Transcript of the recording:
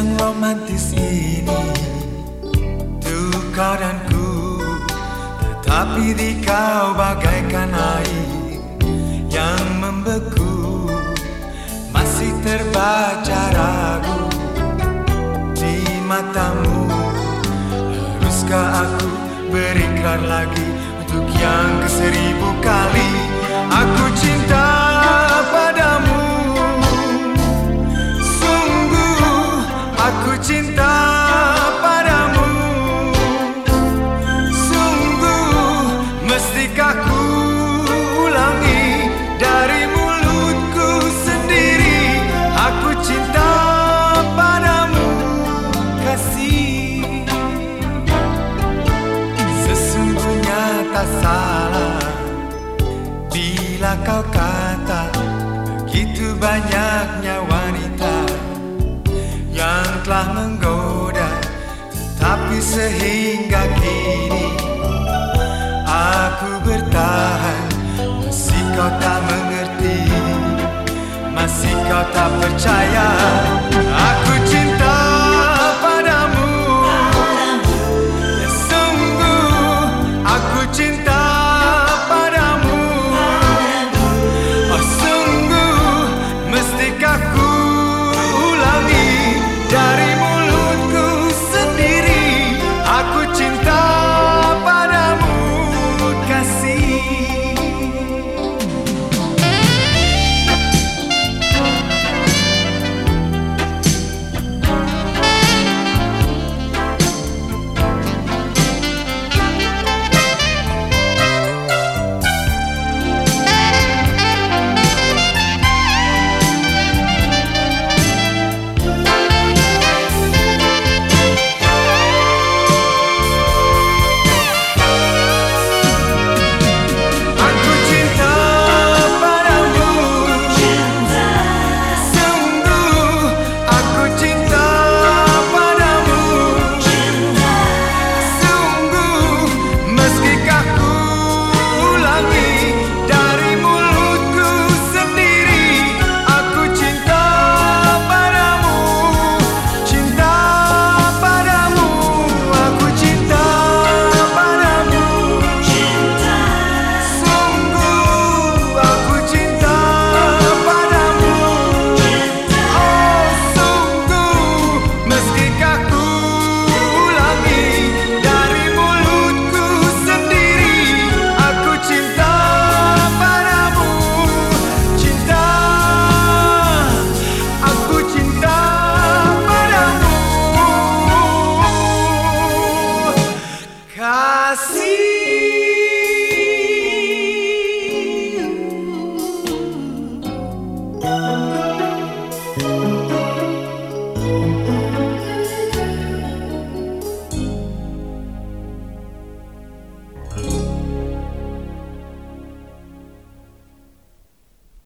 romantis ini. Tuh kau dan ku Tetapi di kau bagaikan air Yang membeku. Masih terbaca ragu Di matamu. Haruskah aku berikrar lagi Untuk yang keseribu mestikah ku ulangi Dari mulutku sendiri Aku cinta padamu kasih. Sesungguhnya tak salah Bila kau kata Begitu banyaknya wanita yang telah menggoda Tetapi sehingga kini kau tak percaya Aku Kasih